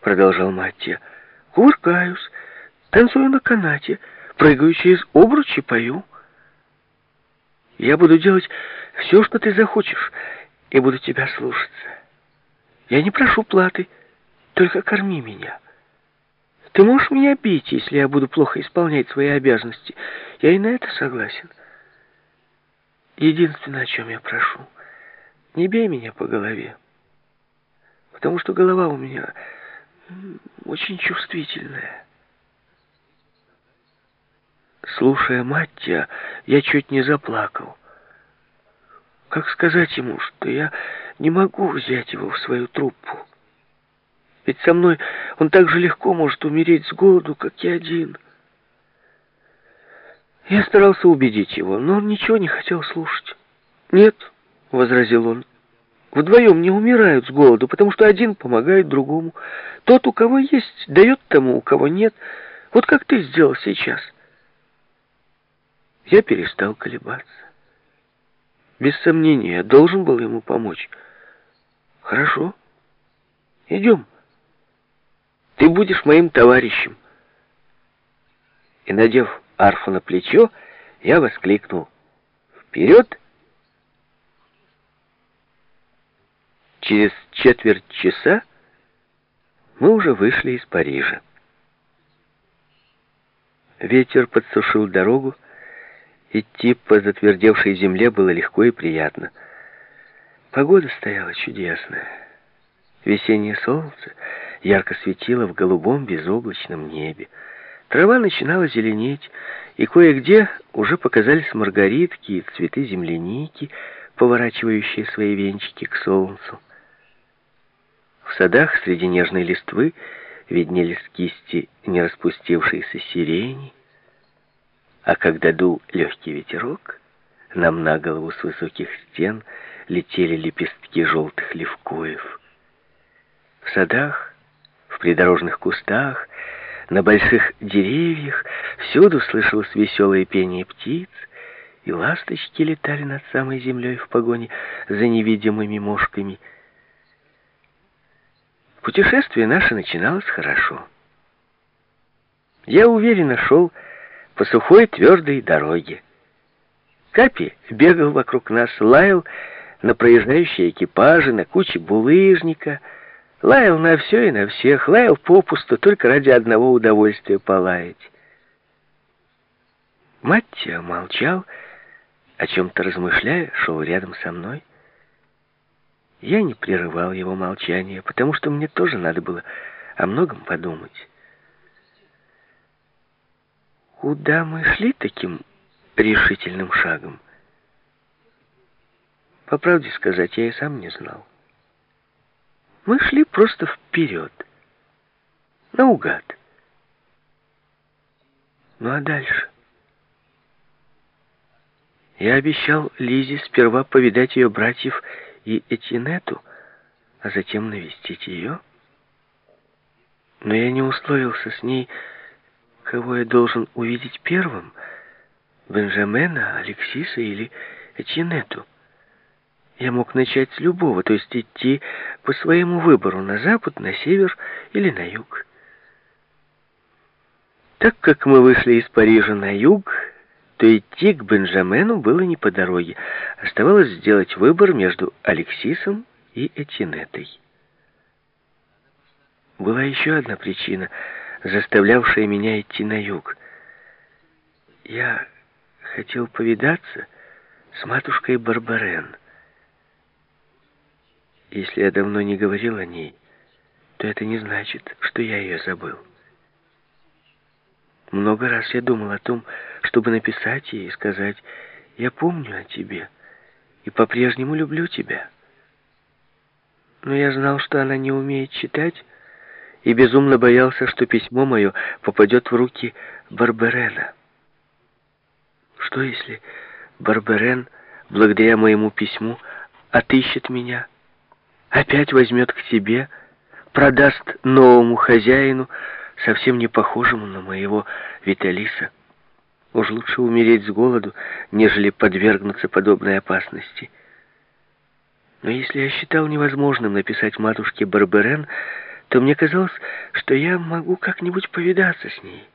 продолжал Маттия. Кувыркаюсь, танцую на канате, прыгаю через обручи, пою. Я буду делать все, что ты захочешь, и буду тебя слушаться. Я не прошу платы, только корми меня. Ты можешь меня бить, если я буду плохо исполнять свои обязанности. Я и на это согласен. Единственное, о чем я прошу, не бей меня по голове, потому что голова у меня очень чувствительная. Слушая Маттия, я чуть не заплакал. Как сказать ему, что я не могу взять его в свою труппу? Ведь со мной он так же легко может умереть с голоду, как и один. Я старался убедить его, но он ничего не хотел слушать. «Нет», — возразил он, — «вдвоем не умирают с голоду, потому что один помогает другому. Тот, у кого есть, дает тому, у кого нет. Вот как ты сделал сейчас». Я перестал колебаться. Без сомнения, я должен был ему помочь. «Хорошо, идем». Ты будешь моим товарищем. И, надев арфу на плечо, я воскликнул. Вперед! Через четверть часа мы уже вышли из Парижа. Ветер подсушил дорогу, идти по затвердевшей земле было легко и приятно. Погода стояла чудесная. Весеннее солнце ярко светило в голубом безоблачном небе. Трава начинала зеленеть, и кое-где уже показались маргаритки и цветы земляники, поворачивающие свои венчики к солнцу. В садах среди нежной листвы виднелись кисти не распустившейся сирени, а когда дул легкий ветерок, нам на голову с высоких стен летели лепестки желтых левкоев. В садах, в придорожных кустах, на больших деревьях всюду слышалось веселое пение птиц, и ласточки летали над самой землей в погоне за невидимыми мошками. Путешествие наше начиналось хорошо. Я уверенно шел по сухой твердой дороге. Капи бегал вокруг нас, лаял на проезжающие экипажи, на куче булыжника — Лаял на все и на всех, лаял попусту, только ради одного удовольствия полаять. Маттия молчал, о чем-то размышляя, шел рядом со мной. Я не прерывал его молчание, потому что мне тоже надо было о многом подумать. Куда мы шли таким решительным шагом? По правде сказать, я и сам не знал. Мы шли просто вперед, наугад. Ну а дальше? Я обещал Лизе сперва повидать ее братьев и Этинету, а затем навестить ее. Но я не условился с ней, кого я должен увидеть первым, Бенджамена, Алексиса или Этинету. Я мог начать с любого, то есть идти по своему выбору на запад, на север или на юг. Так как мы вышли из Парижа на юг, то идти к Бенджамену было не по дороге. Оставалось сделать выбор между Алексисом и Этинетой. Была еще одна причина, заставлявшая меня идти на юг. Я хотел повидаться с матушкой Барбарен. Если я давно не говорил о ней, то это не значит, что я ее забыл. Много раз я думал о том, чтобы написать ей и сказать, «Я помню о тебе и по-прежнему люблю тебя». Но я знал, что она не умеет читать, и безумно боялся, что письмо мое попадет в руки Барберена. Что если Барберен, благодаря моему письму, отыщет меня, опять возьмет к себе, продаст новому хозяину, совсем не похожему на моего Виталиса. Уж лучше умереть с голоду, нежели подвергнуться подобной опасности. Но если я считал невозможным написать матушке Барберен, то мне казалось, что я могу как-нибудь повидаться с ней.